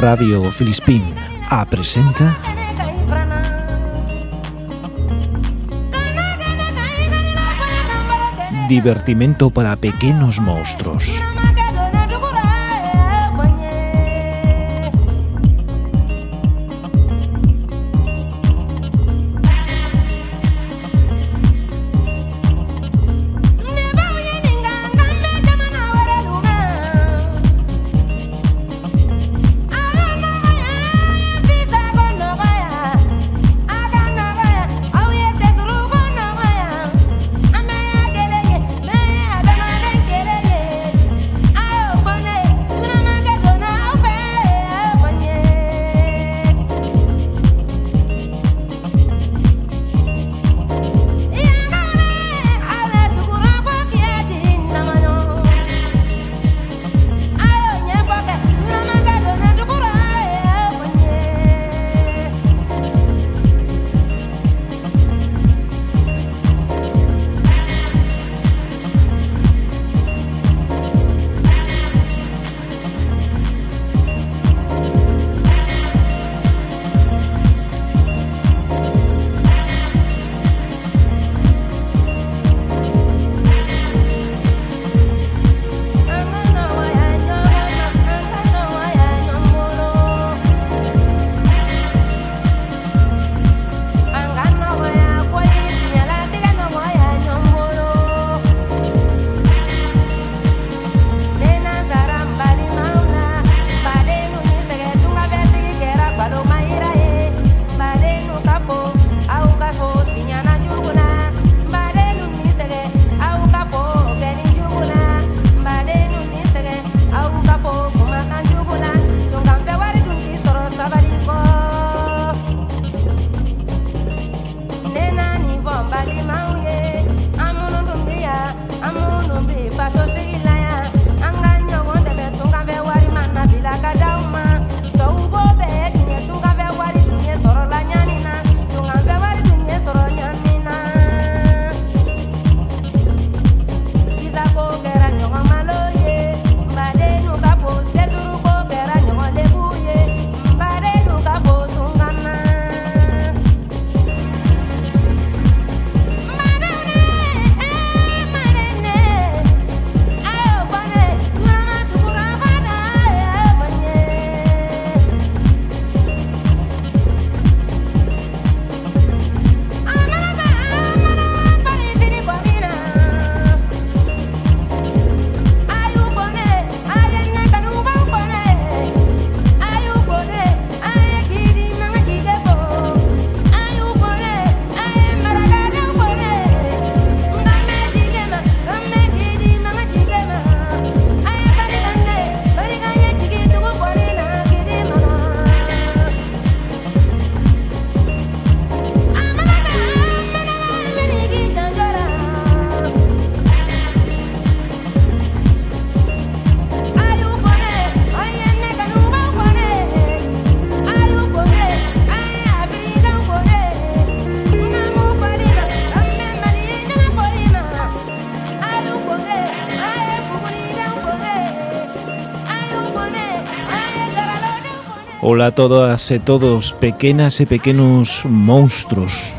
Radio Filispín A presenta Divertimento para pequenos monstruos. Ola a todas e todos, pequenas e pequenos monstruos.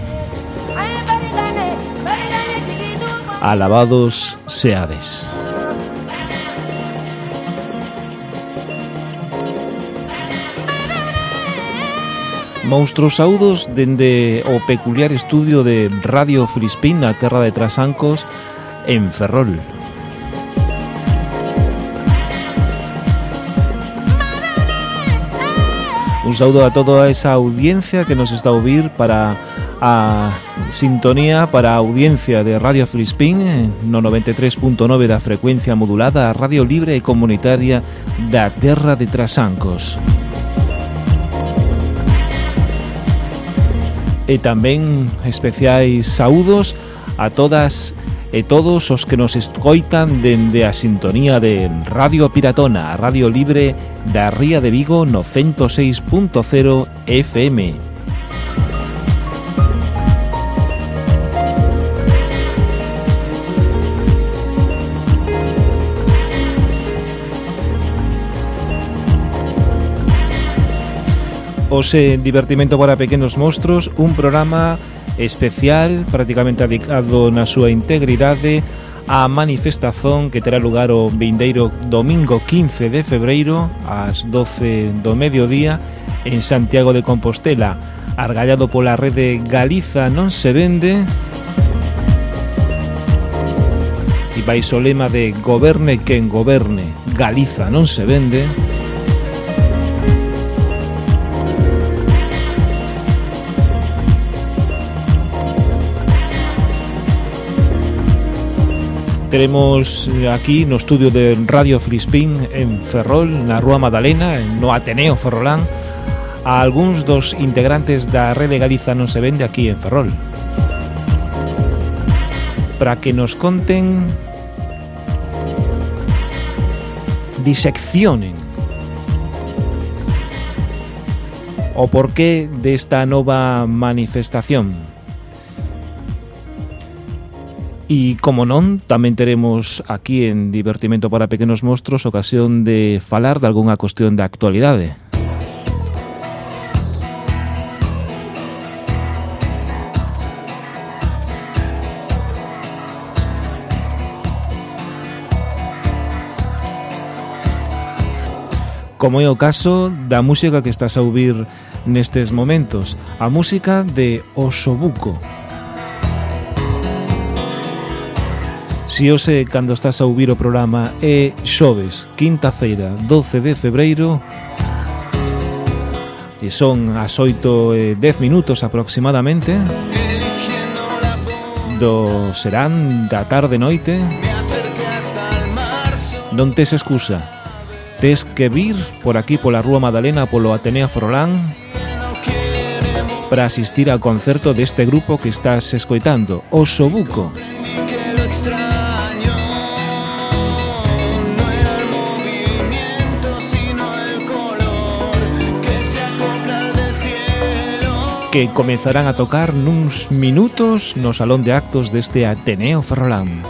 Alabados seades. Monstruos saudos dende o peculiar estudio de Radio Frispín na terra de Trasancos en Ferrol. Un saúdo a toda esa audiencia que nos está a ouvir para a sintonía para a audiencia de Radio Filispín no 93.9 da frecuencia modulada a Radio Libre e Comunitaria da Terra de Trasancos. E tamén especiais saúdos a todas e todos os que nos escoitan dende a sintonía de Radio Piratona, a Radio Libre da Ría de Vigo no 106.0 FM. Ose Divertimento para Pequenos Monstros Un programa especial prácticamente dedicado na súa integridade a manifestazón que terá lugar o vindeiro domingo 15 de febreiro ás 12 do mediodía en Santiago de Compostela. Argallado pola rede Galiza non se vende. E baixo lema de Goberne quen goberne Galiza non se vende teremos eh, aquí no estudio de Radio Frispín en Ferrol, na Rúa Madalena, no Ateneo Ferrolán, a algúns dos integrantes da Rede Galiza non se vende aquí en Ferrol. Para que nos conten diseccionen o porqué desta nova manifestación. E, como non, tamén teremos aquí en Divertimento para Pequenos Monstros ocasión de falar de algunha cuestión da actualidade. como é o caso da música que estás a ouvir nestes momentos, a música de Osobuco. Osobuco. Si hoxe, cando estás a ouvir o programa, é xoves, quinta feira, 12 de febreiro, e son as 8 e 10 minutos aproximadamente, do serán da tarde-noite, non tes excusa, tes que vir por aquí pola Rúa Madalena polo Atenea Forolán para asistir ao concerto deste grupo que estás escoitando, O Sobuco. que comezarán a tocar nuns minutos no Salón de Actos deste Ateneo Ferrolán.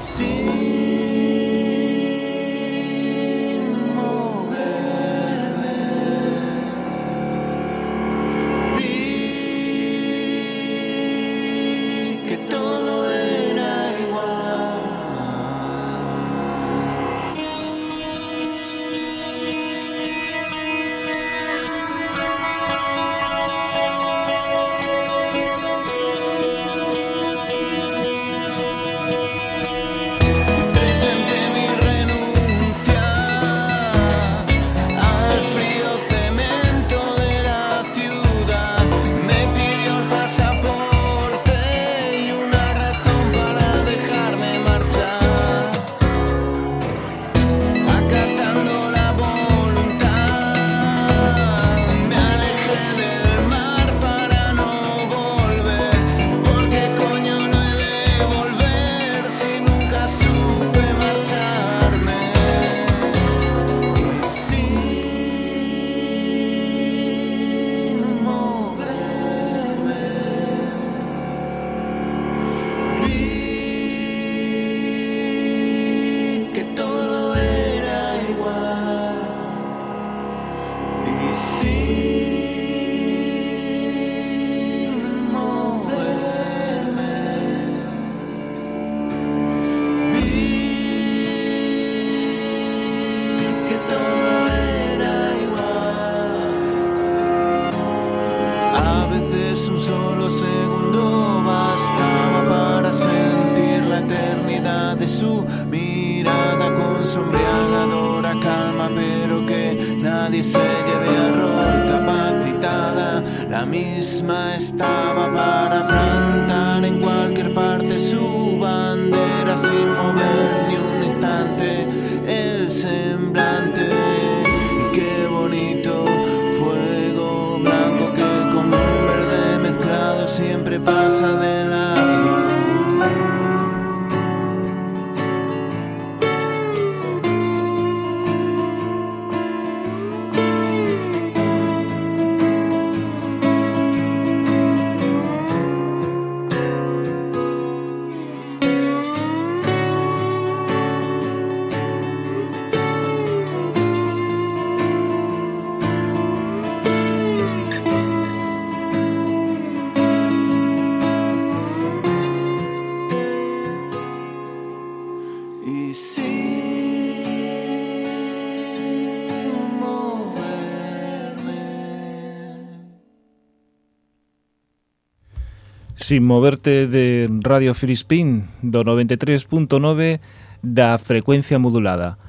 sin moverte de Radio Filispín do 93.9 da frecuencia modulada.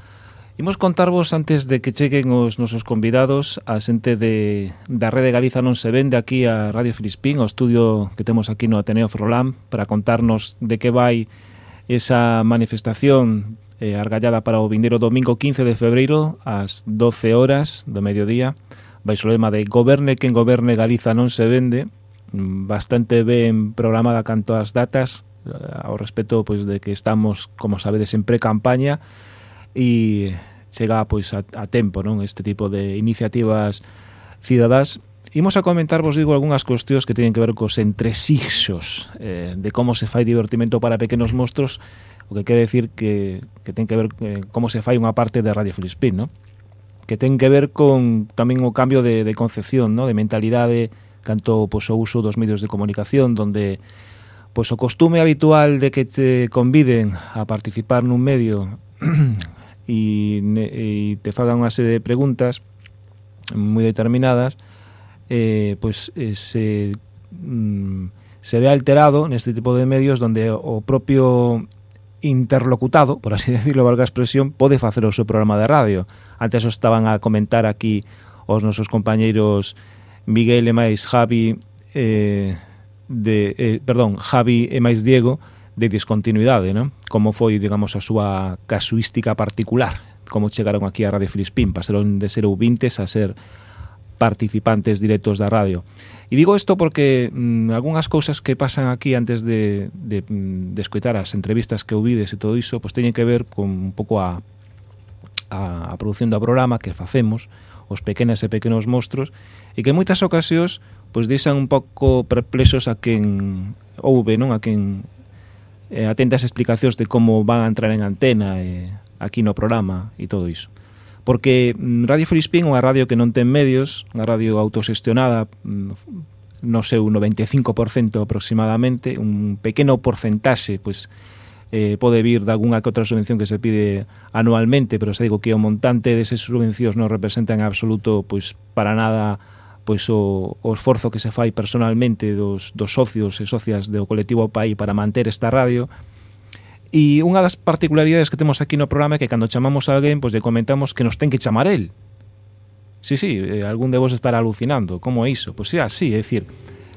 Imos contarvos antes de que cheguen os nosos convidados a xente de, da Rede Galiza non se vende aquí a Radio Filispín, o estudio que temos aquí no Ateneo Ferrolán para contarnos de que vai esa manifestación eh, argallada para o vindeiro domingo 15 de febreiro ás 12 horas do mediodía baixo o lema de Goberne quen goberne Galiza non se vende bastante ben programada canto as datas eh, ao respecto pois de que estamos, como sabedes, en pre-campaña e chega pois a, a tempo, non, este tipo de iniciativas cidadás Imos a comentar, vos digo, algunhas cuestións que teñen que ver cos entresixos eh, de como se fai divertimento para pequenos monstruos, o que quere decir que, que ten que ver eh, como se fai unha parte de Radio Filispín, non? que ten que ver con tamén o cambio de, de concepción, ¿no? de mentalidade canto pois, o uso dos medios de comunicación donde pois, o costume habitual de que te conviden a participar nun medio e, e te fagan unha serie de preguntas moi determinadas eh, pois, eh, se, mm, se ve alterado neste tipo de medios donde o propio interlocutado, por así decirlo, valga a expresión, pode facer o seu programa de radio. Antes os estaban a comentar aquí os nosos compañeiros Miguel e máis Javi eh, de, eh, perdón, Javi e máis Diego de discontinuidade, non? Como foi, digamos, a súa casuística particular, como chegaron aquí a Radio Filispín, pasaron de ser ouvintes a ser participantes directos da radio. E digo isto porque mm, algunhas cousas que pasan aquí antes de, de, mm, de escutar as entrevistas que ouvides e todo iso, pois teñen que ver con un pouco a, a, a produción do programa que facemos, os pequenas e pequenos monstruos, e que en moitas ocasións pois deixan un pouco perplexos a quen ouve, non? A quen eh, atenta as explicacións de como van a entrar en antena e eh, aquí no programa e todo iso. Porque Radio Filispín é unha radio que non ten medios, unha radio autosestionada mm, no seu 95% aproximadamente, un pequeno porcentaxe, pois, eh, pode vir dalgunha que outra subvención que se pide anualmente, pero se digo que o montante deses subvencións non representa en absoluto pois para nada pois o, o esforzo que se fai personalmente dos, dos socios e socias do colectivo PAI para manter esta radio, E unha das particularidades que temos aquí no programa é que cando chamamos a alguén, pois lle comentamos que nos ten que chamar el. Sí, sí, eh, algún de vos estará alucinando. Como é iso? Pois é así, é dicir,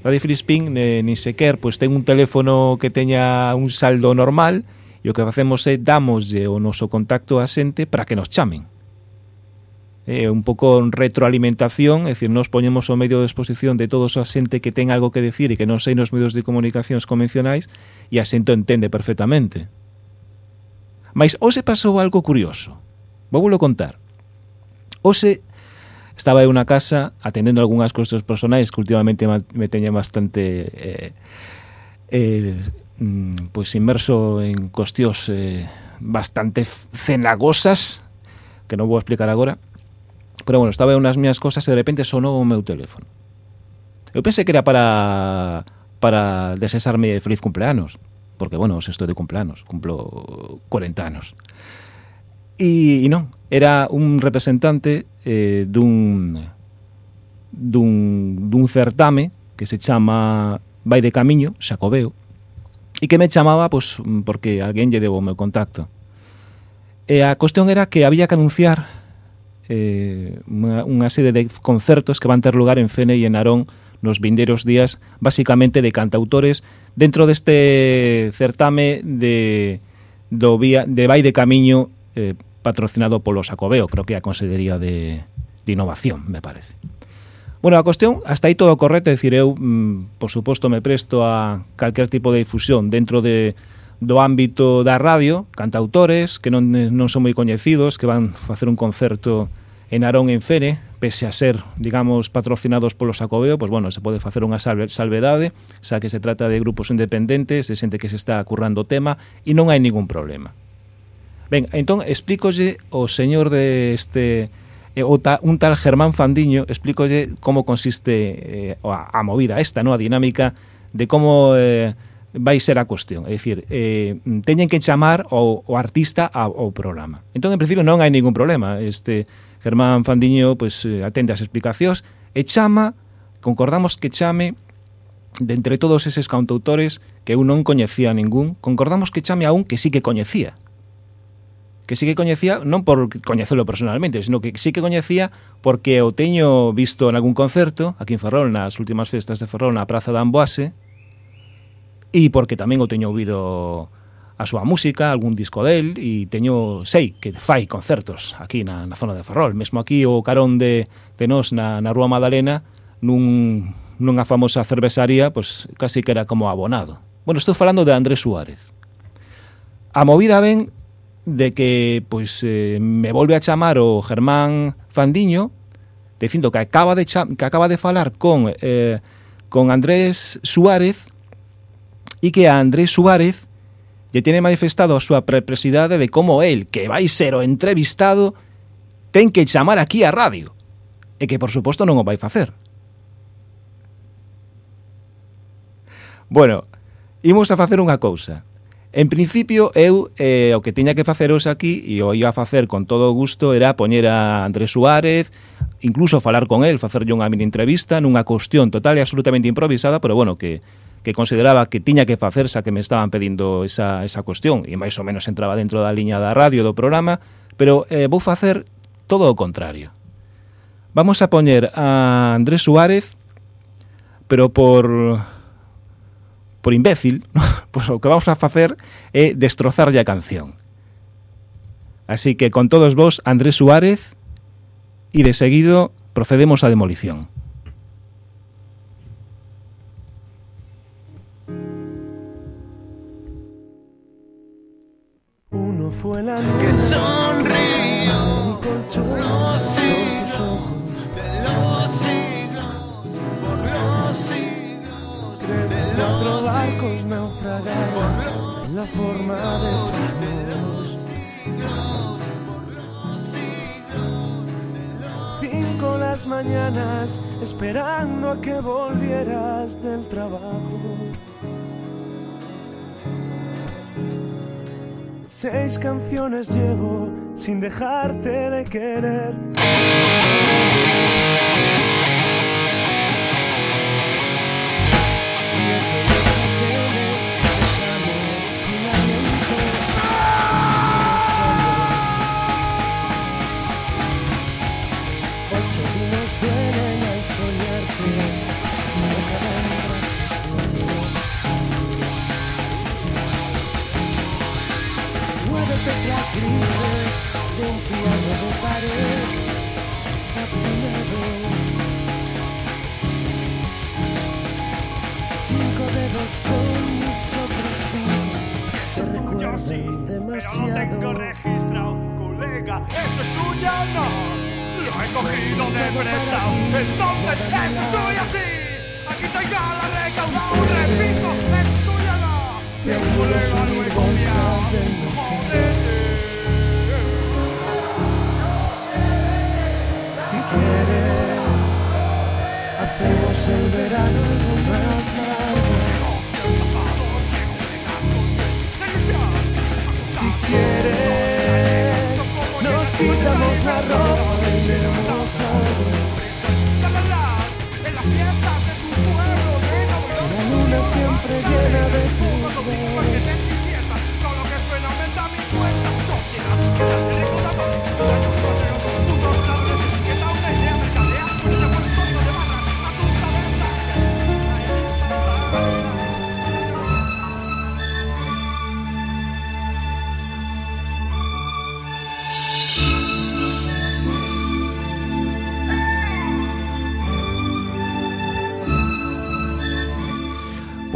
Radio Filispín eh, ni sequer pois ten un teléfono que teña un saldo normal e o que facemos é damoslle o noso contacto a xente para que nos chamen. É un pouco retroalimentación, é dicir, nos poñemos ao medio de exposición de toda a xente que ten algo que decir e que non sei nos medios de comunicacións convencionais e a xente entende perfectamente. Mas hoxe pasou algo curioso. Vou volo contar. Hoxe estaba eu na casa atendendo algunhas cuestións personais que últimamente me teña bastante eh, eh, mm, pois inmerso en cuestións eh, bastante cenagosas que non vou explicar agora pero bueno, estaba eu nas miñas cosas e de repente sonou o meu teléfono eu pensei que era para para desesarme feliz cumpleanos porque, bueno, estou de cumpleanos, cumplo 40 anos. E, e non, era un representante eh, dun, dun, dun certame que se chama Vai de Camiño, Xacobeo, e que me chamaba pois, porque alguén lle debo o meu contacto. E a cuestión era que había que anunciar eh, unha, unha serie de concertos que van ter lugar en Fene e en Arón nos vindeiros días, basicamente de cantautores, dentro deste certame de, do vía, de Vai de Camiño eh, patrocinado polo Sacobeo, creo que a Consellería de, de Innovación, me parece. Bueno, a cuestión, hasta aí todo correcto, decir, eu, mm, por suposto, me presto a calquer tipo de difusión dentro de, do ámbito da radio, cantautores que non, non son moi coñecidos, que van facer un concerto en Arón en Fene, pese a ser, digamos, patrocinados polo Sacobeo, pois, pues, bueno, se pode facer unha salve, salvedade, xa que se trata de grupos independentes, de xente que se está currando o tema, e non hai ningún problema. Ben, entón explícolle o señor de este eh, o ta, un tal Germán Fandiño explícolle como consiste eh, a, a movida esta, no a dinámica de como eh, vai ser a cuestión. É dicir, eh, teñen que chamar o, o artista ao, ao programa. Entón, en principio, non hai ningún problema. Este Germán Fandiño pues, eh, atende as explicacións e chama, concordamos que chame de entre todos eses cantautores que eu non coñecía ningún, concordamos que chame a un que sí que coñecía, que sí que coñecía, non por coñecelo personalmente, sino que sí que coñecía porque o teño visto en algún concerto aquí en Ferrol, nas últimas festas de Ferrol, na Praza de Amboase, e porque tamén o teño ouvido a súa música, algún disco del, e teño sei que fai concertos aquí na, na zona de Ferrol, mesmo aquí o carón de, de nós na, na Rúa Madalena, nun, nunha famosa cervesaría, pois casi que era como abonado. Bueno, estou falando de Andrés Suárez. A movida ben de que pois eh, me volve a chamar o Germán Fandiño dicindo que acaba de que acaba de falar con eh, con Andrés Suárez e que a Andrés Suárez lle tiene manifestado a súa perplexidade de como el, que vai ser o entrevistado, ten que chamar aquí a radio. E que, por suposto, non o vai facer. Bueno, imos a facer unha cousa. En principio, eu eh, o que tiña que faceros aquí, e o iba a facer con todo o gusto, era poñer a Andrés Suárez, incluso falar con el, facerlle unha mini entrevista nunha cuestión total e absolutamente improvisada, pero bueno, que que consideraba que tiña que facerse a que me estaban pedindo esa, esa cuestión e máis ou menos entraba dentro da liña da radio do programa, pero eh, vou facer todo o contrario. Vamos a poñer a Andrés Suárez, pero por por imbécil, pois o que vamos a facer é destrozarlle a canción. Así que con todos vos, Andrés Suárez, e de seguido procedemos á demolición. Uno fue la que Cuatro barcos naufragaron en la forma de tus. Cinco las mañanas esperando a que volvieras del trabajo. Seis canciones llevo sin dejarte de querer.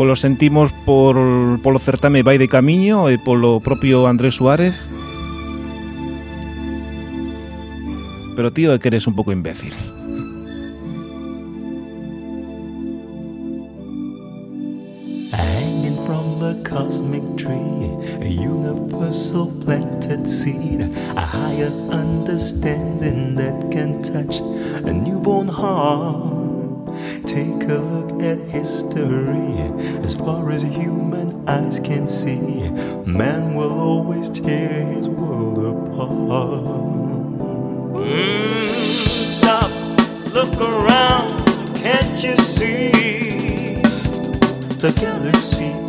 Polo sentimos por polo certame vai de camiño e polo propio Andrés Suárez. Pero tío, é que eres un pouco imbécil. Hanging from the cosmic tree, a universal planted seed, a higher understanding that can touch a newborn heart. Take a look at history. As far as human eyes can see, man will always tear his world apart. Mm, stop, look around, can't you see? The galaxy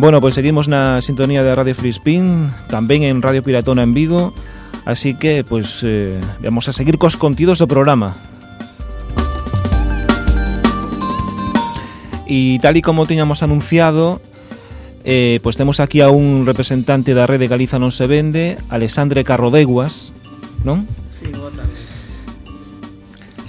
Bueno, pues seguimos na sintonía de Radio Free Spin, tamén en Radio Piratona en Vigo, así que, pues, eh, vamos a seguir cos contidos do programa. E tal y como tiñamos anunciado, eh, pues temos aquí a un representante da Rede Galiza Non Se Vende, Alexandre Carrodeguas, non? Sí, boa tarde.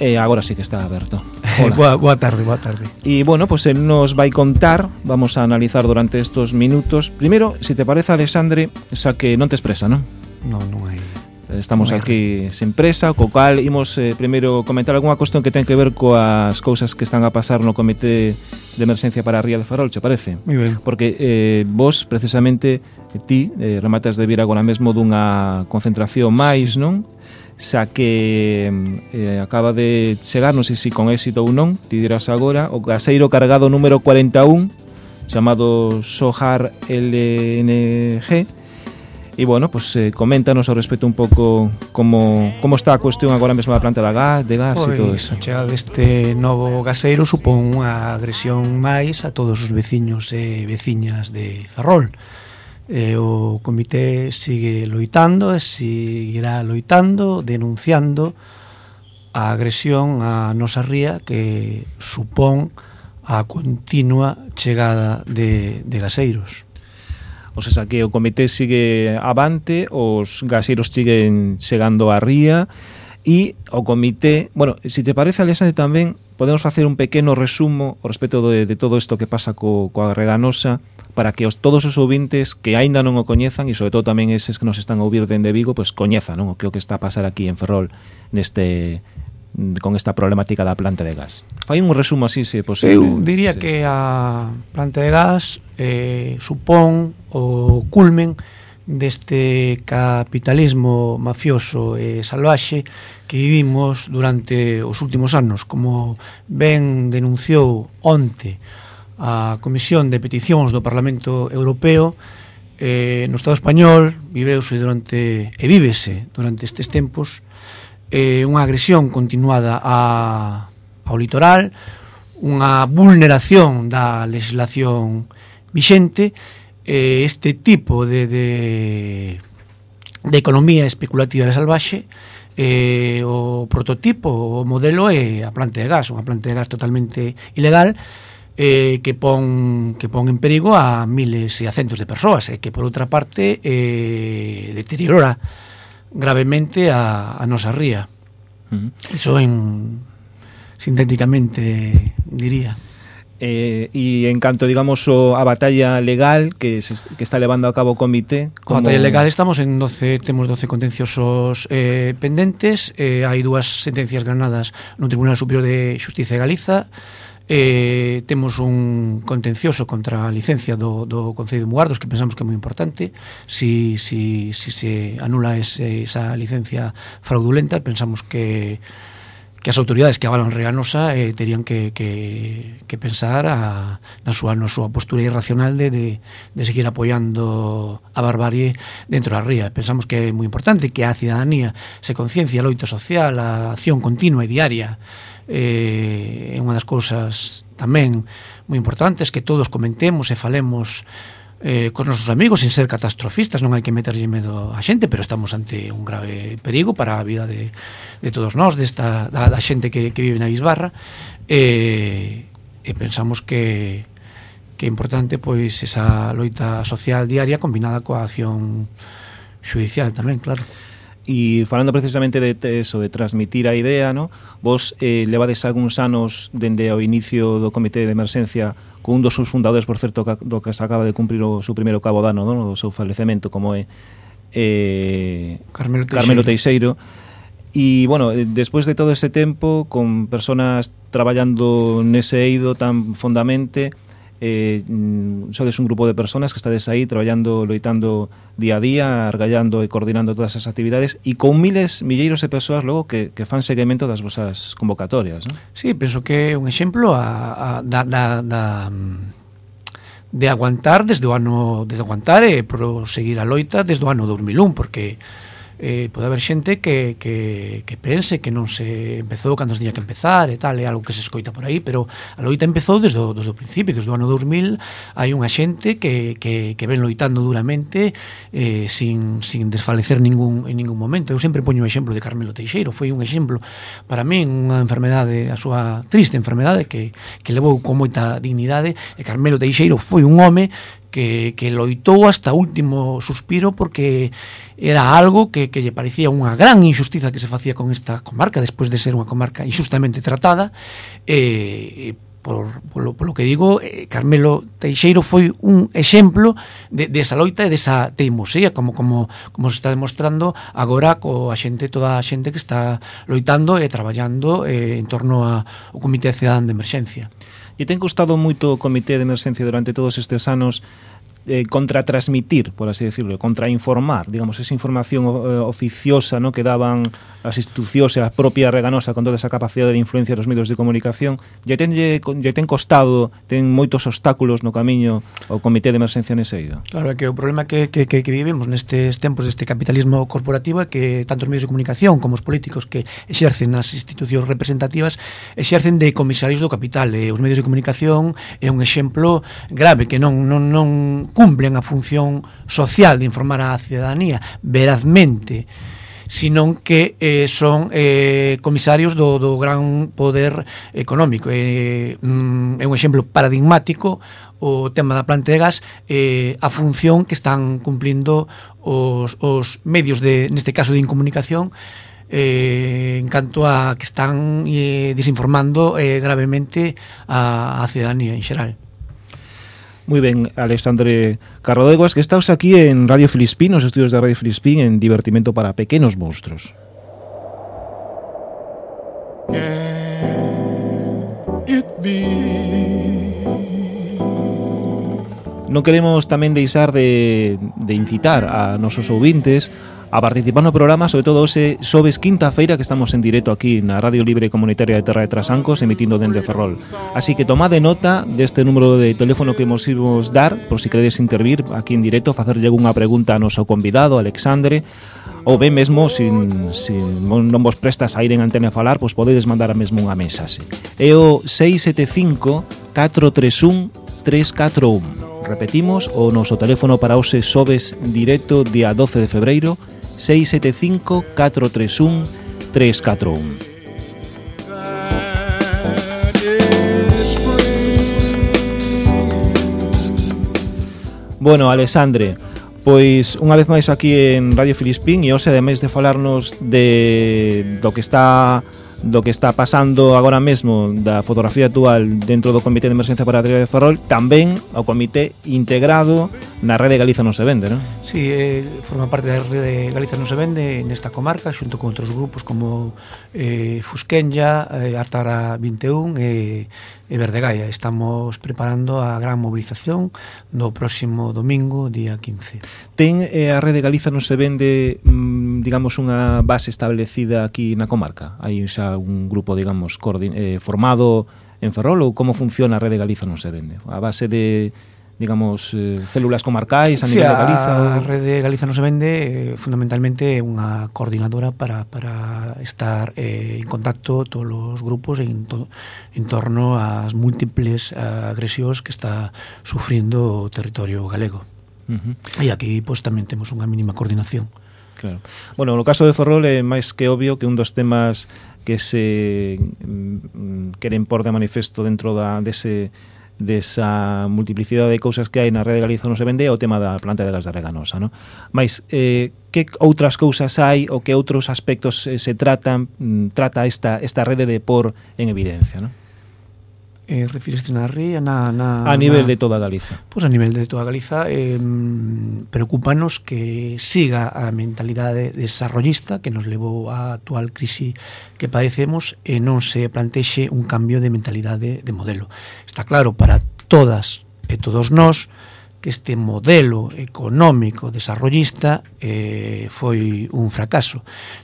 Eh, agora sí que está aberto. Hola. boa, boa tarde, boa tarde. E bueno, pues él nos vai contar, vamos a analizar durante estos minutos. Primero, se si te parece, Alexandre, esa que non te expresa, non? Non, non hai. Estamos non hai aquí re. sen presa, co cal imos eh, primeiro comentar algunha cuestión que ten que ver coas cousas que están a pasar no Comité de Emerxencia para a Ría de Farol, che parece? Muy ben. Porque eh, vos, precisamente, ti, eh, rematas de vir agora mesmo dunha concentración máis, sí. non? xa que eh, acaba de chegar, non sei se con éxito ou non, ti dirás agora, o caseiro cargado número 41, chamado Sohar LNG, E, bueno, pues, eh, coméntanos ao respecto un pouco como, como está a cuestión agora mesmo da planta da gas, de gas pois, e todo pois, eso. Chegada deste novo gaseiro supón unha agresión máis a todos os veciños e veciñas de Ferrol eh, o comité sigue loitando e seguirá loitando denunciando a agresión á nosa ría que supón a continua chegada de, de gaseiros. O sea, que o comité sigue avante, os gaseiros siguen chegando á ría e o comité, bueno, se te parece, Alexandre, tamén podemos facer un pequeno resumo ao respecto de, de todo isto que pasa co, coa Reganosa para que os todos os ouvintes que aínda non o coñezan e sobre todo tamén eses que nos están a ouvir dende Vigo, pois coñezan non? o que o que está a pasar aquí en Ferrol neste con esta problemática da planta de gas. Fai un resumo así, se posible. Eu diría sí. que a planta de gas eh, supón o culmen deste capitalismo mafioso e salvaxe que vivimos durante os últimos anos. Como ben denunciou onte a Comisión de Peticións do Parlamento Europeo, eh, no Estado español viveuse durante e vívese durante estes tempos eh, unha agresión continuada a, ao litoral, unha vulneración da legislación vixente, eh, este tipo de, de, de economía especulativa de salvaxe eh, o prototipo, o modelo é a planta de gas, unha planta de gas totalmente ilegal eh, que pon que pon en perigo a miles e a centos de persoas e eh, que por outra parte eh, deteriora gravemente a, a nosa ría. Mm. Iso en sintéticamente diría. Eh, e en canto, digamos, o, a batalla legal que, se, que está levando a cabo o comité como... A batalla legal estamos en 12 temos 12 contenciosos eh, pendentes eh, hai dúas sentencias granadas no Tribunal Superior de Xustiza de Galiza. Eh, temos un contencioso contra a licencia do, do Concello de Mugardos que pensamos que é moi importante. Si, si, si se anula ese, esa licencia fraudulenta pensamos que que as autoridades que avalan Reganosa eh, terían que, que, que pensar a, na súa, na súa postura irracional de, de, de seguir apoiando a barbarie dentro da ría. Pensamos que é moi importante que a cidadanía se conciencia a loito social, a acción continua e diaria eh, é unha das cousas tamén moi importantes que todos comentemos e falemos eh, con nosos amigos sin ser catastrofistas, non hai que meterlle medo á xente, pero estamos ante un grave perigo para a vida de, de todos nós, desta, da, da xente que, que vive na Bisbarra, e, eh, e pensamos que que é importante pois esa loita social diaria combinada coa acción judicial tamén, claro. E falando precisamente de, eso, de transmitir a idea, no? vos eh, levades algúns anos dende o inicio do Comité de Emerxencia con un dos seus fundadores, por certo, ca, do que se acaba de cumprir o seu primeiro cabo dano, no? do seu falecemento, como é eh, Carmelo Teixeiro. Carmelo Teixeiro E, bueno, eh, despois de todo ese tempo, con personas traballando nese eido tan fondamente, eh, mm, sodes un grupo de personas que estades aí traballando, loitando día a día, argallando e coordinando todas as actividades e con miles, milleiros de persoas logo que, que fan seguimento das vosas convocatorias. Non? Sí, penso que é un exemplo a, a, da, da, da, de aguantar desde o ano, de aguantar e proseguir a loita desde o ano 2001, porque eh, pode haber xente que, que, que pense que non se empezou cando se tiña que empezar e tal, é algo que se escoita por aí, pero a loita empezou desde o, desde o principio, desde o ano 2000 hai unha xente que, que, que ven loitando duramente eh, sin, sin desfalecer ningún, en ningún momento. Eu sempre poño o exemplo de Carmelo Teixeiro, foi un exemplo para min unha enfermedade, a súa triste enfermedade que, que levou con moita dignidade e Carmelo Teixeiro foi un home que, que loitou hasta o último suspiro porque era algo que, que lle parecía unha gran injustiza que se facía con esta comarca despois de ser unha comarca injustamente tratada e eh, por, polo, polo que digo, eh, Carmelo Teixeiro foi un exemplo de, de esa loita e desa de teimosía, como, como, como se está demostrando agora co a xente, toda a xente que está loitando e traballando eh, en torno ao Comité Cidadán de Emerxencia. E ten costado moito o Comité de Emerxencia durante todos estes anos eh, contra transmitir, por así decirlo, contra informar, digamos, esa información eh, oficiosa no que daban as institucións e a propia Reganosa con toda esa capacidade de influencia dos medios de comunicación lle ten, lle, lle ten costado ten moitos obstáculos no camiño ao Comité de Emergencia Neseido Claro, que o problema que, que, que, que vivimos nestes tempos deste capitalismo corporativo é que tanto os medios de comunicación como os políticos que exercen as institucións representativas exercen de comisarios do capital. E os medios de comunicación é un exemplo grave que non, non, non cumplen a función social de informar á cidadanía. Verazmente sinón que eh, son eh, comisarios do, do gran poder económico. Eh, mm, é un exemplo paradigmático o tema da planta de gas eh, a función que están cumplindo os, os medios de, neste caso de incomunicación eh, en canto a que están eh, desinformando eh, gravemente a, a cidadanía en xeral. Muy ben, Alexandre Carrodeguas, que estás aquí en Radio Filispín, nos estudios de Radio Filispín, en Divertimento para Pequenos Monstruos. Non queremos tamén deixar de, de incitar a nosos ouvintes a participar no programa, sobre todo ese sobes quinta feira que estamos en directo aquí na Radio Libre Comunitaria de Terra de Trasancos emitindo dende Ferrol. Así que tomade nota deste número de teléfono que vos irmos dar por si queredes intervir aquí en directo, facerlle unha pregunta a noso convidado, Alexandre, ou ben mesmo, sin, sin non vos prestas a ir en antena a falar, pois podedes mandar a mesmo unha mensaxe. É o 675-431-341. Repetimos, o noso teléfono para hoxe sobes directo día 12 de febreiro, 675-431-341. Bueno, Alexandre, pois unha vez máis aquí en Radio Filispín e hoxe ademais de falarnos de do que está do que está pasando agora mesmo da fotografía actual dentro do Comité de Emergencia para a Tria de Ferrol tamén ao Comité integrado na Rede Galiza non se vende, non? Si, sí, eh, forma parte da Rede Galiza non se vende nesta comarca xunto con outros grupos como eh, Fusquenlla, eh, Artara 21 e eh, e Verdegaia. Estamos preparando a gran mobilización do próximo domingo, día 15. Ten eh, a Rede Galiza non se vende, mm, digamos, unha base establecida aquí na comarca? Hai xa un grupo, digamos, eh, formado en Ferrol ou como funciona a Rede Galiza non se vende? A base de digamos, eh, células comarcais a sí, nivel de Galiza? A. Rede Galiza non se vende, eh, fundamentalmente unha coordinadora para, para estar eh, en contacto todos os grupos en, to, en torno ás múltiples agresións que está sufrindo o territorio galego. Uh -huh. E aquí pois, pues, tamén temos unha mínima coordinación. Claro. Bueno, no caso de Ferrol é máis que obvio que un dos temas que se mm, mm queren por de manifesto dentro da dese de desa multiplicidade de cousas que hai na rede Galiza non se vende é o tema da planta de gas de Reganosa, non? Mais eh, que outras cousas hai ou que outros aspectos eh, se tratan mm, trata esta esta rede de por en evidencia, non? Eh, refiriste na ría, na, na, a nivel na, de toda Galiza. Pois pues a nivel de toda Galiza eh, preocupanos que siga a mentalidade desarrollista que nos levou á actual crise que padecemos e non se plantexe un cambio de mentalidade de modelo. Está claro para todas e todos nós que este modelo económico desarrollista eh, foi un fracaso.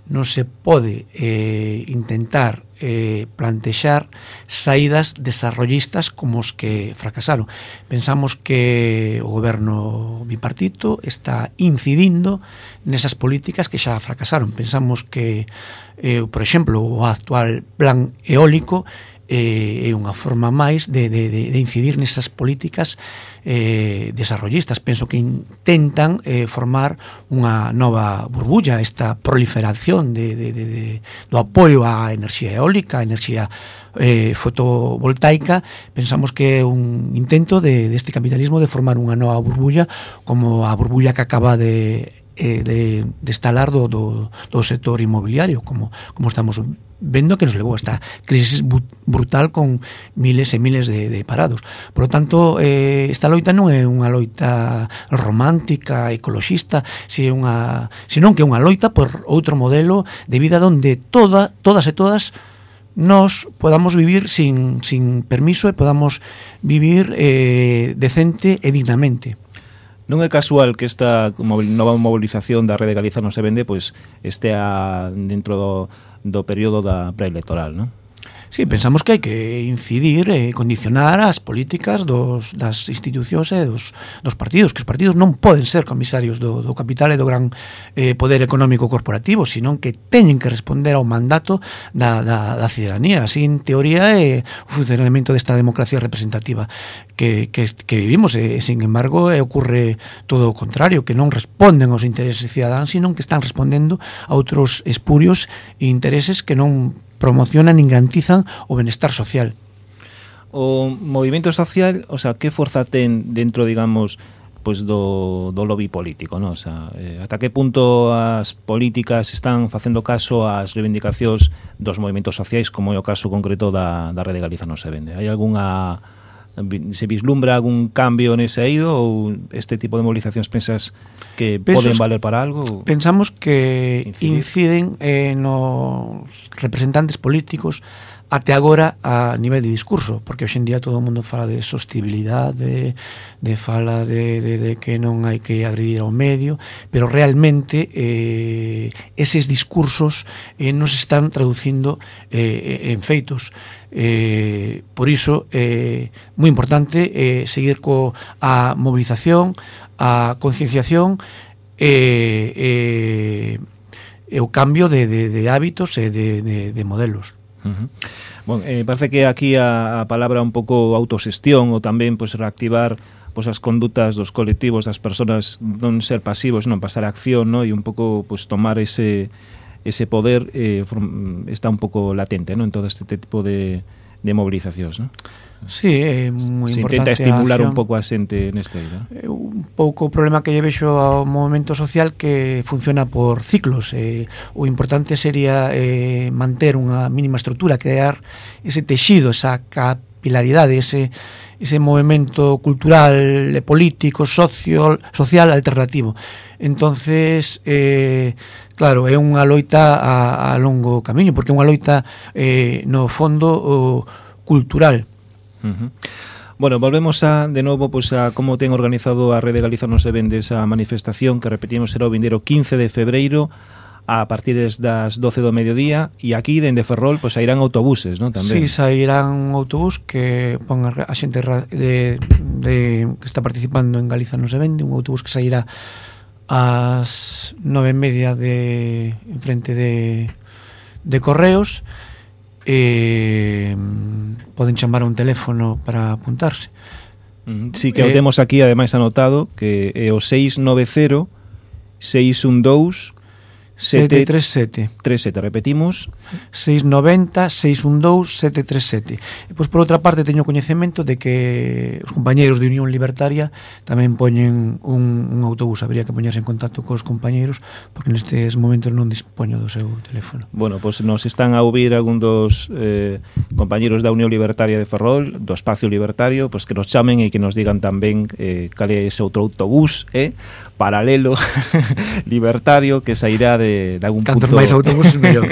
Non se pode eh, intentar eh, plantexar saídas desarrollistas como os que fracasaron. Pensamos que o goberno bipartito está incidindo nesas políticas que xa fracasaron. Pensamos que, eh, por exemplo, o actual plan eólico eh, é unha forma máis de, de, de incidir nesas políticas eh, desarrollistas. Penso que intentan eh, formar unha nova burbulla, esta proliferación de, de, de, de, do apoio á enerxía eólica, á enerxía eh, fotovoltaica. Pensamos que é un intento de, deste de capitalismo de formar unha nova burbulla como a burbulla que acaba de eh, de, de estalar do, do, do sector inmobiliario como, como estamos vendo que nos levou a esta crisis brutal con miles e miles de, de parados. Por lo tanto, eh, esta loita non é unha loita romántica, ecoloxista, si é unha, senón que é unha loita por outro modelo de vida donde toda, todas e todas nos podamos vivir sin, sin permiso e podamos vivir eh, decente e dignamente. Non é casual que esta nova mobilización da Rede Galiza non se vende, pois este a, dentro do, do período da preelectoral, non? Sí, pensamos que hai que incidir e condicionar as políticas dos, das institucións e dos, dos partidos, que os partidos non poden ser comisarios do, do capital e do gran eh, poder económico corporativo, senón que teñen que responder ao mandato da, da, da cidadanía. Así, en teoría, é o funcionamento desta democracia representativa que, que, que vivimos. E, sin embargo, e ocurre todo o contrario, que non responden aos intereses cidadáns, senón que están respondendo a outros espurios e intereses que non promocionan e garantizan o benestar social. O movimento social, o sea, que forza ten dentro, digamos, pois do, do lobby político, non? O sea, eh, ata que punto as políticas están facendo caso ás reivindicacións dos movimentos sociais, como é o caso concreto da, da Rede Galiza non se vende? Hai algunha se vislumbra algún cambio nese eido ou este tipo de movilizacións pensas que Pensos, poden valer para algo? Pensamos que incidir? inciden eh, nos representantes políticos até agora a nivel de discurso, porque hoxe en día todo o mundo fala de sostibilidade, de, de fala de, de, de que non hai que agredir ao medio, pero realmente eh, eses discursos eh, non se están traducindo eh, en feitos. Eh, por iso é eh, moi importante eh, seguir co a movilización, a concienciación e eh, eh, o cambio de, de, de hábitos e de, de, de modelos. Uh -huh. Bon, eh, parece que aquí a, a palabra un pouco autosestión ou tamén pois pues, reactivar pois as condutas dos colectivos, das persoas non ser pasivos, non pasar a acción, no? e un pouco pois tomar ese ese poder eh, está un pouco latente ¿no? en todo este tipo de, de movilizacións, non? Sí, é moi Se importante. Se intenta estimular un pouco a xente neste aí, ¿no? Un pouco o problema que lle vexo ao movimento social que funciona por ciclos. Eh, o importante sería eh, manter unha mínima estrutura, crear ese texido, esa capilaridade, ese ese movimento cultural, eh, político, socio, social alternativo. Entonces, eh, claro, é unha loita a, a longo camiño, porque é unha loita eh, no fondo o, cultural. Uh -huh. Bueno, volvemos a, de novo pois, a como ten organizado a Rede Galiza non se vende esa manifestación que repetimos será o vindeiro 15 de febreiro a partir das 12 do mediodía e aquí dende Ferrol pois sairán autobuses, non? Tamén. Si, sí, sairán un autobús que pon a xente de, de que está participando en Galiza non se vende, un autobús que sairá ás nove e media de enfrente de, de Correos e poden chamar a un teléfono para apuntarse. Sí, que eh, o temos aquí ademais anotado que é o 690 612 737. 37, repetimos. 690, 612, 737. E pois por outra parte teño coñecemento de que os compañeiros de Unión Libertaria tamén poñen un, un autobús, habría que poñerse en contacto cos compañeiros porque nestes momentos non dispoño do seu teléfono. Bueno, pois nos están a ouvir algún dos eh, compañeiros da Unión Libertaria de Ferrol, do Espacio Libertario, pois que nos chamen e que nos digan tamén eh, cal é ese outro autobús, eh, paralelo libertario que sairá de de, de algún Cantos punto... máis autobuses, mellor.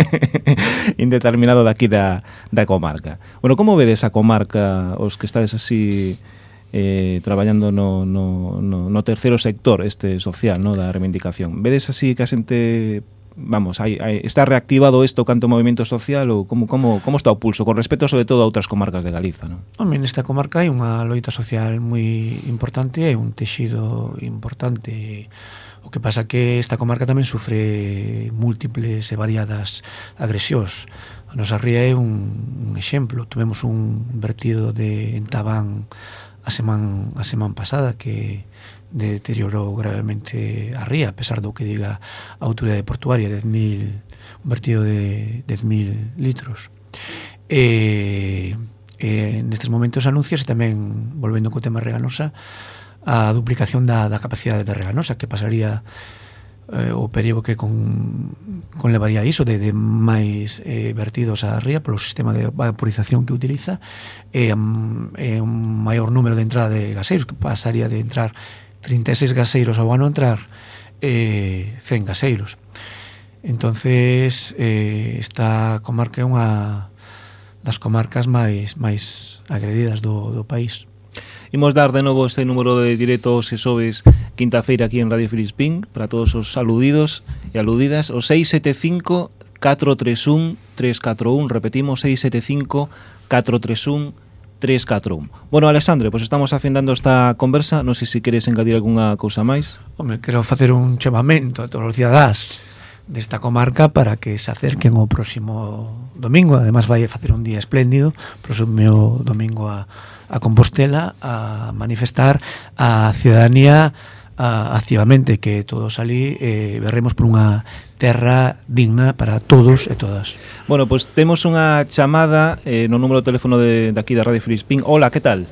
indeterminado daqui da, da comarca. Bueno, como vedes a comarca, os que estades así eh, traballando no, no, no, no terceiro sector este social no da reivindicación. Vedes así que a xente vamos, hai, hai, está reactivado isto canto movimento social ou como, como, como está o pulso con respecto sobre todo a outras comarcas de Galiza non? Home, nesta comarca hai unha loita social moi importante e un texido importante O que pasa que esta comarca tamén sufre múltiples e variadas agresións. A nosa ría é un, un exemplo. Tuvemos un vertido de en Tabán a semana a semana pasada que deteriorou gravemente a ría, a pesar do que diga a autoridade portuaria, 10.000 un vertido de 10.000 litros. E, e nestes momentos anuncias e tamén volvendo co tema reganosa, a duplicación da, da capacidade de reganosa que pasaría eh, o perigo que con, con levaría iso de, de máis eh, vertidos á ría polo sistema de vaporización que utiliza e eh, eh, un maior número de entrada de gaseiros que pasaría de entrar 36 gaseiros ao ano entrar eh, 100 gaseiros entonces eh, esta comarca é unha das comarcas máis máis agredidas do, do país. Imos dar de novo este número de directos e sobes quinta feira aquí en Radio Filispín para todos os aludidos e aludidas o 675 431 341 repetimos 675 431 341. Bueno, Alexandre, pois pues estamos afindando esta conversa, non sei se queres engadir algunha cousa máis. Home, quero facer un chamamento a todos os cidadás desta comarca para que se acerquen o próximo domingo. además vai a facer un día espléndido, próximo domingo a, a Compostela a manifestar a ciudadanía a, activamente que todos ali eh, berremos por unha terra digna para todos e todas. Bueno, pois pues, temos unha chamada eh, no número de teléfono de, de aquí da Radio Filispín. Hola, que tal?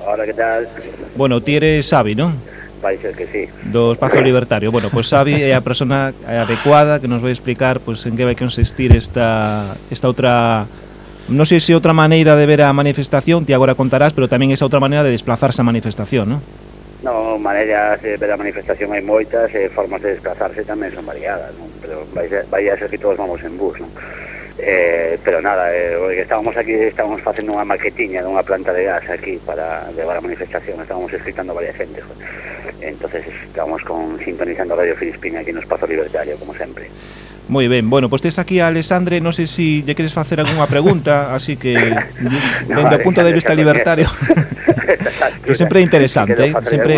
Hola, que tal? Bueno, ti eres Xavi, non? vai ser que sí. Do Espazo Libertario. Bueno, pois pues Xavi é a persona adecuada que nos vai explicar pois, pues, en que vai consistir esta, esta outra... Non sei se outra maneira de ver a manifestación, ti agora contarás, pero tamén esa outra maneira de desplazarse a manifestación, non? No, maneiras de ver a manifestación hai moitas e formas de desplazarse tamén son variadas, non? Pero vai, vai a ser que todos vamos en bus, non? Eh, pero nada, eh, que estábamos aquí, estábamos facendo unha maquetiña dunha planta de gas aquí para levar a manifestación, estábamos escritando varias xente. Entonces estábamos con, sintonizando Radio Filispina aquí no Espazo Libertario, como sempre. Moi ben, bueno, pois pues tes aquí a Alexandre, non sei se si lle queres facer algunha pregunta, así que no, dende o punto de vista libertario que sempre é interesante, eh? sempre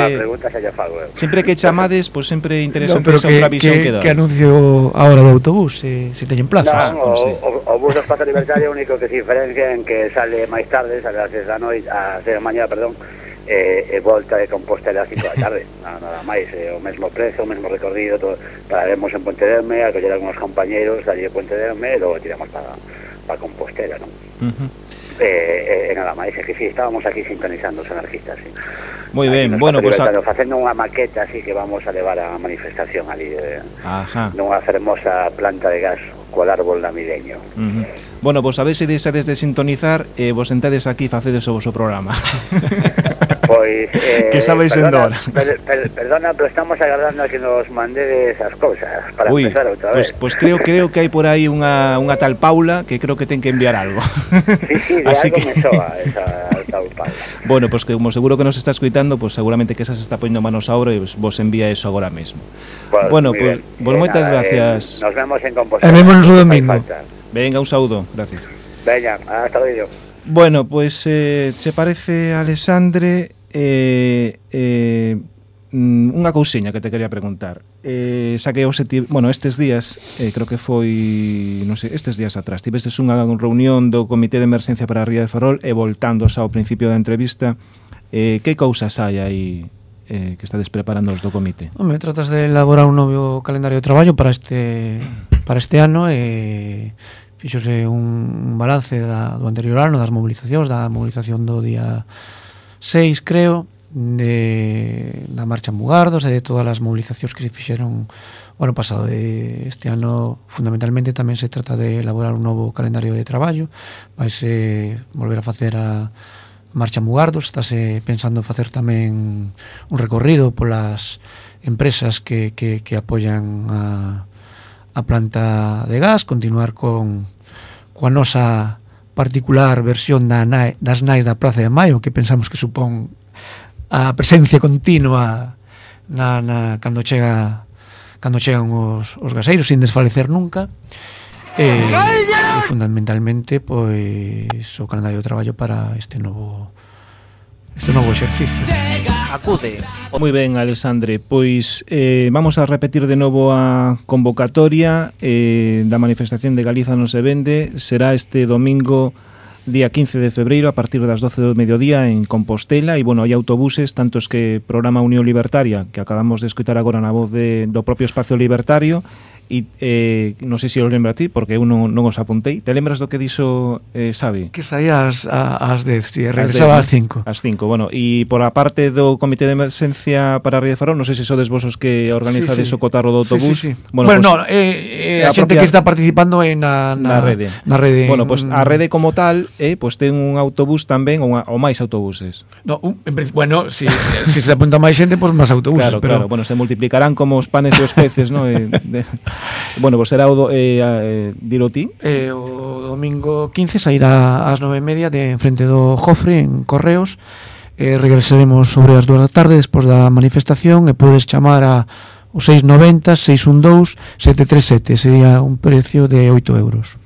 sempre que chamades, pois pues, sempre é interesante no, esa que, visión que, que, que anuncio ahora o autobús, se, se teñen plazas. No, o, sí. o, o bus do espazo libertario único que se diferencia en que sale máis tarde, sale ás 6 da noite, ás 6 da mañá, perdón, Eh, eh, e, e volta de Compostela a 5 da tarde nada, nada máis, eh, o mesmo prezo, o mesmo recorrido todo, pararemos en Ponteverme a coller algunos compañeros dali de Ponteverme e logo tiramos para pa Compostela non? Uh eh, -huh. eh, eh, nada máis, é que si sí, estábamos aquí sintonizando os anarquistas sí. Moi ben, bueno, pois pues a... facendo unha maqueta así que vamos a levar a manifestación ali de, Ajá. nunha fermosa planta de gas cual árbol namideño. Uh -huh. Bueno, pois pues, a ver se deixades de sintonizar e eh, vos sentades aquí e facedes o vosso programa. Pois eh, Que sabéis sendo perdona, ahora. per, per, perdona, pero estamos agardando a que nos mandedes as cousas para Ui, empezar outra pois, vez. pois creo creo que hai por aí unha, unha tal Paula que creo que ten que enviar algo. Sí, sí, de Así algo que- me soa esa tal pala. Bueno, pois que como seguro que nos está escoitando, pois seguramente que esa se está poñendo manos a obra e vos, vos envía eso agora mesmo. Pues, Bueno, pues- bien. pues Eh, moitas nada, gracias. eh, nos vemos en Compostela. E fai domingo. Venga, un saúdo, gracias. Veña, hasta luego. Bueno, pois, pues, eh, che parece, Alexandre, eh, eh, mm, unha cousiña que te quería preguntar. Eh, saquei o ti, Bueno, estes días, eh, creo que foi, non sei, estes días atrás, tivestes unha reunión do Comité de Emergencia para a Ría de Ferrol e voltándose ao principio da entrevista, eh, que cousas hai aí eh, que estades preparando do comité? Home, tratas de elaborar un novo calendario de traballo para este para este ano e eh, fixose un balance da, do anterior ano das mobilizacións, da mobilización do día 6, creo, de, da marcha en Mugardos e de todas as mobilizacións que se fixeron o ano pasado. E este ano, fundamentalmente, tamén se trata de elaborar un novo calendario de traballo. Vaise volver a facer a marcha en Mugardos. Estáse pensando facer tamén un recorrido polas empresas que, que, que apoian a, a planta de gas, continuar con coa nosa particular versión da nai, das nais da Praza de Maio que pensamos que supón a presencia continua na, na cando chega cando chegan os, os gaseiros sin desfalecer nunca. E, e fundamentalmente pois o calendario de traballo para este novo este novo exercicio. Acude. Moi ben, Alexandre, pois eh, vamos a repetir de novo a convocatoria eh, da manifestación de Galiza non se vende. Será este domingo día 15 de febreiro a partir das 12 do mediodía en Compostela e, bueno, hai autobuses, tantos que programa Unión Libertaria, que acabamos de escutar agora na voz de, do propio Espacio Libertario, e eh, non sei se o lembra ti porque eu non, non os apuntei te lembras do que dixo eh, Xavi? que saía as, a, as 10 si, regresaba as 5 as 5 bueno e por a parte do comité de emergencia para Ría de Farol non sei se sodes vosos que organizades sí, sí. o cotarro do autobús sí, sí, sí. bueno, bueno pues, no, eh, eh, a, a xente propia... que está participando en na, na, na rede na rede bueno pues, mm. a rede como tal eh, pues, ten un autobús tamén ou, ou máis autobuses no, un, en, bueno si, si, si se apunta máis xente pois pues, máis autobuses claro, pero... claro bueno se multiplicarán como os panes e os peces no? Eh, de, Bueno, vos será o do, eh, eh, dilo ti? Eh, o domingo 15 sairá ás nove e media de enfrente do Jofre en Correos. Eh, regresaremos sobre as dúas da tarde despois da manifestación e podes chamar a o 690 612 737 sería un precio de 8 euros.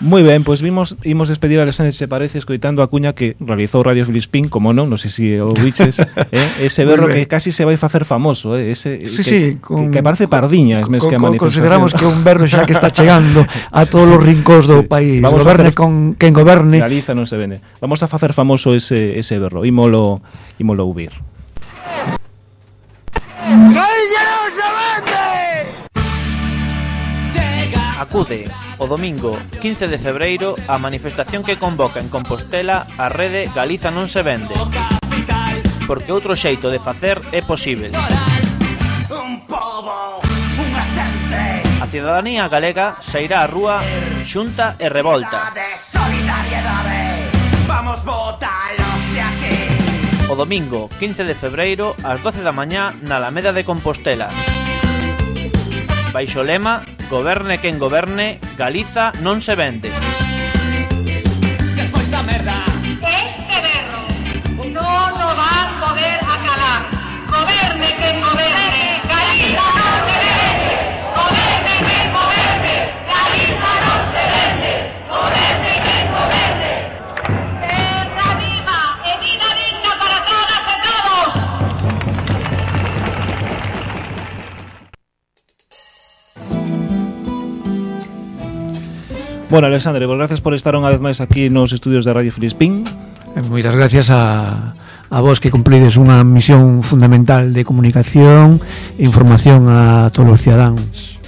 Moi ben, pois vimos imos despedir a Alexandre se parece escoitando a cuña que realizou Radio Filispín, como non, non sei se si o biches, eh? ese berro que casi se vai facer famoso, eh? ese sí, que, sí, con, que, que parece pardiña, con, mes que a Consideramos que un berro xa que está chegando a todos os rincóns do sí. país, Vamos goberne hacer, con quen goberne. Galiza non se vende. Vamos a facer famoso ese ese berro, ímolo ímolo ubir. Acude o domingo 15 de febreiro a manifestación que convoca en Compostela a rede Galiza non se vende. Porque outro xeito de facer é posible. A cidadanía galega sairá á rúa xunta e revolta. Vamos O domingo 15 de febreiro ás 12 da mañá na Alameda de Compostela baixo o lema Goberne quen goberne, Galiza non se vende. Bueno, Alexandre, pues gracias por estar unha vez máis aquí nos estudios de Radio Filispín. E Moitas gracias a, a vos que cumplides unha misión fundamental de comunicación e información a todos os cidadáns.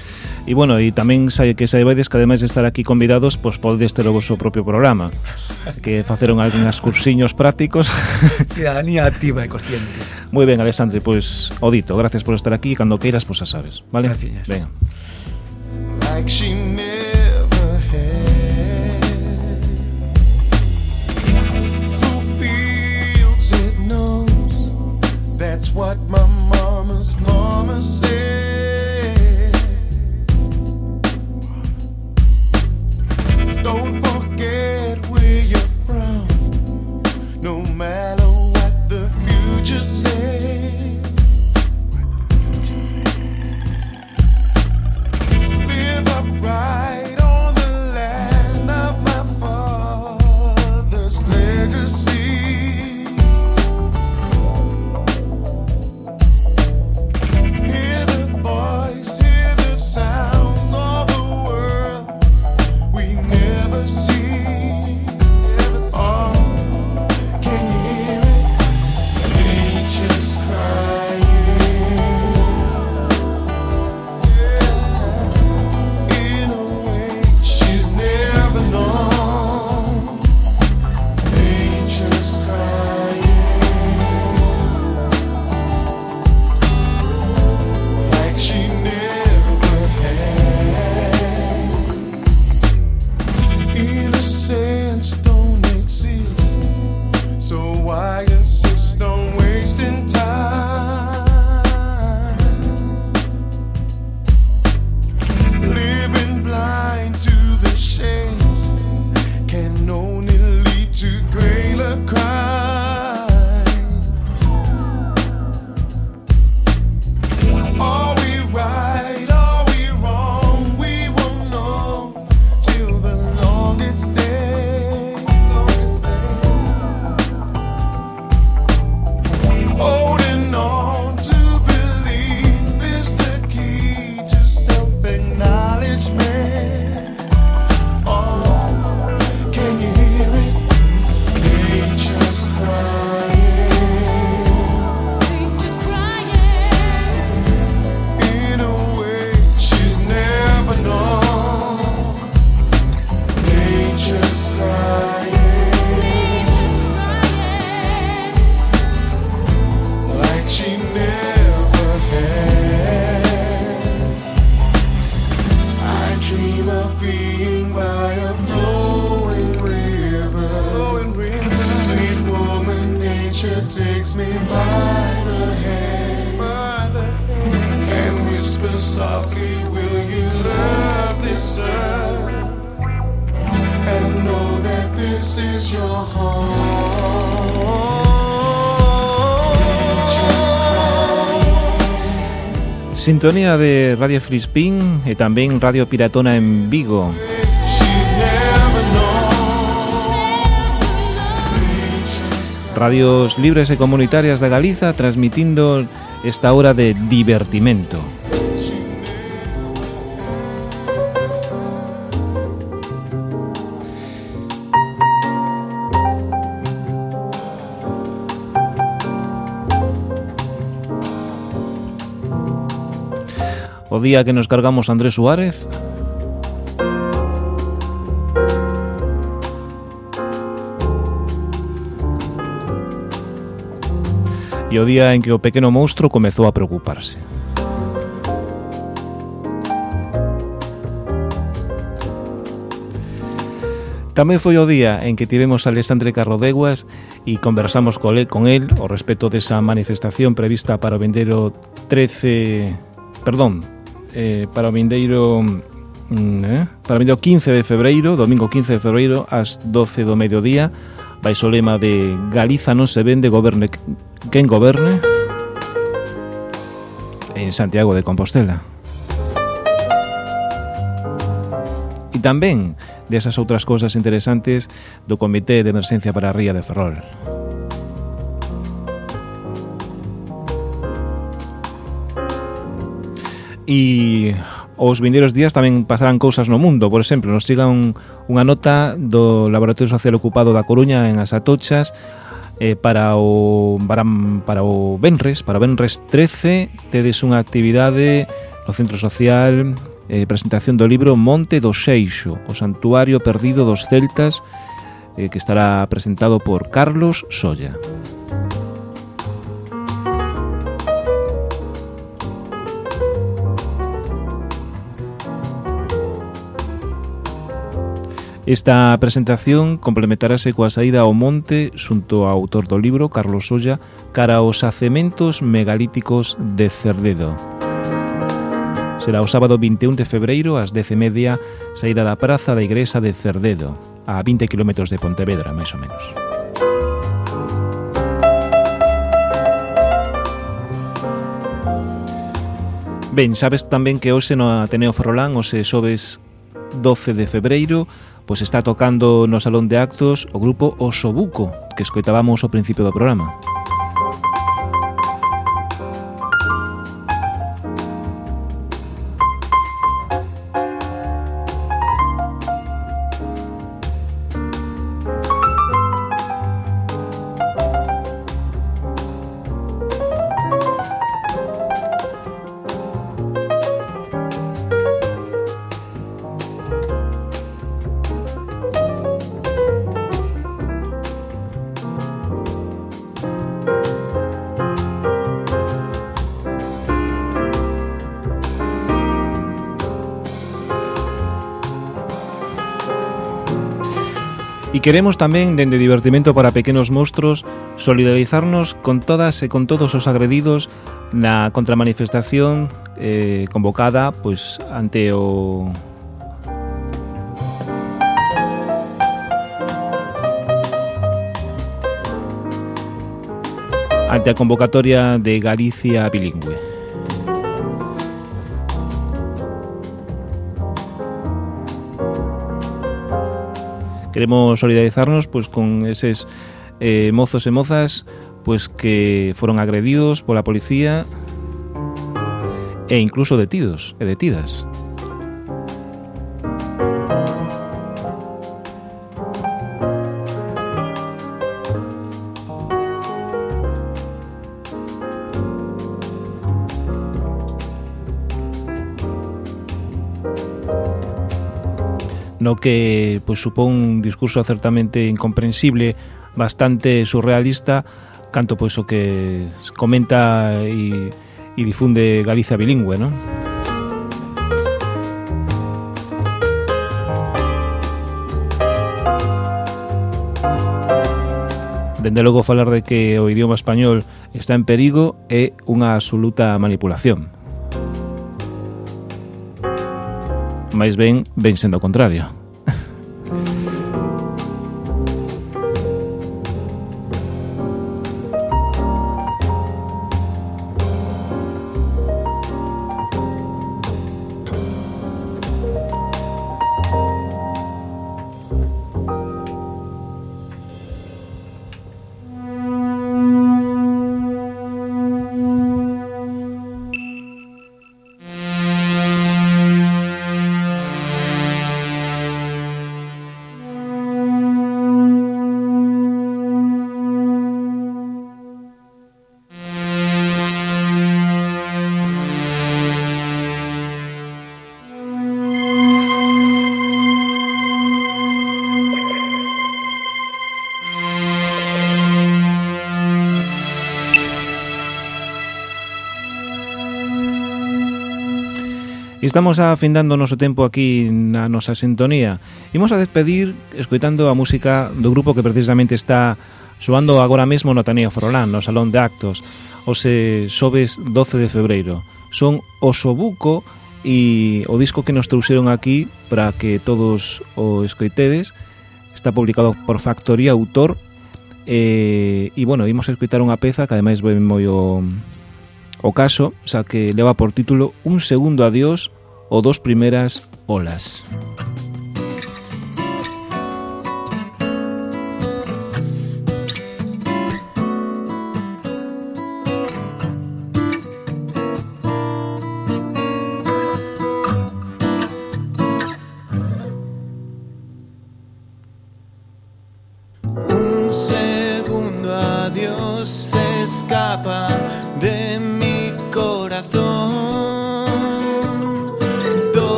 E bueno, e tamén sai que saibades que ademais de estar aquí convidados, pois podedes ter o vosso propio programa. que faceron algúns cursiños prácticos. Ciudadanía activa e consciente. Moi ben, Alexandre, pois o dito, gracias por estar aquí, cando queiras, pois xa sabes, vale? Gracias. Venga. like what my mama's mama said. Sintonía de Radio Frispín e tamén Radio Piratona en Vigo. Radios libres e comunitarias da Galiza transmitindo esta hora de divertimento. Día que nos cargamos Andrés Suárez e o día en que o pequeno monstro comezou a preocuparse. Tamén foi o día en que tivemos a Alexandre Carrodeguas e conversamos con el ao respecto desa manifestación prevista para o vendeiro 13... Perdón, eh, para o vindeiro mm, eh, para o vindeiro 15 de febreiro, domingo 15 de febreiro ás 12 do mediodía, baixo o lema de Galiza non se vende, goberne quen goberne en Santiago de Compostela. E tamén desas outras cousas interesantes do Comité de Emerxencia para a Ría de Ferrol. E os vindeiros días tamén pasarán cousas no mundo. Por exemplo, nos chega un, unha nota do Laboratorio Social Ocupado da Coruña en As Atochas eh, para o para, para o Benres, para o Benres 13, tedes unha actividade no Centro Social eh, presentación do libro Monte do Xeixo, o santuario perdido dos celtas, eh, que estará presentado por Carlos Solla. Esta presentación complementarase coa saída ao monte xunto ao autor do libro, Carlos Solla, cara aos acementos megalíticos de Cerdedo. Será o sábado 21 de febreiro ás 10:30 saída da praza da Igrexa de Cerdedo, a 20 km de Pontevedra, máis ou menos. Ben, sabes tamén que hoxe no Ateneo Ferrolán, hoxe xoves 12 de febreiro, pois está tocando no Salón de Actos o grupo Osobuco, que escoitábamos ao principio do programa. queremos tamén, dende Divertimento para Pequenos Monstros, solidarizarnos con todas e con todos os agredidos na contramanifestación eh, convocada pois ante o ante a convocatoria de Galicia Bilingüe. Queremos solidarizarnos pois con eses eh, mozos e mozas pois que foron agredidos pola policía e incluso detidos e detidas. no que pois, supón un discurso certamente incomprensible, bastante surrealista, canto pois o que comenta e, e difunde Galiza bilingüe, non? Dende logo falar de que o idioma español está en perigo é unha absoluta manipulación. Mais ben, ben sendo o contrario. Estamos afindando o noso tempo aquí na nosa sintonía. Imos a despedir escoitando a música do grupo que precisamente está soando agora mesmo no Ateneo Forolán, no Salón de Actos, os sobes 12 de febreiro. Son Osobuco e o disco que nos trouxeron aquí para que todos o escoitedes está publicado por Factoría Autor e, eh, e bueno, imos a escoitar unha peza que ademais ve moi o O caso, xa que leva por título Un segundo adiós o dos primeiras olas. Música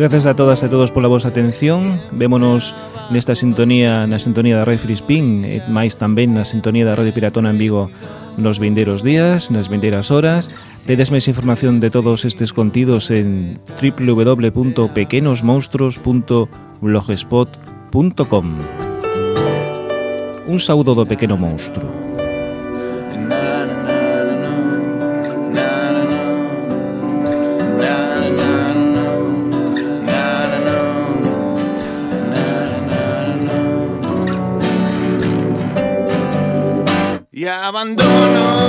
Grazas a todas e todos pola vosa atención. Vémonos nesta sintonía, na sintonía da Radio Frispín, e máis tamén na sintonía da Radio Piratona en Vigo nos vindeiros días, nas vindeiras horas. Tedes máis información de todos estes contidos en www.pequenosmonstros.blogspot.com Un saúdo do pequeno monstro. Abandono